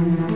Mm-hmm.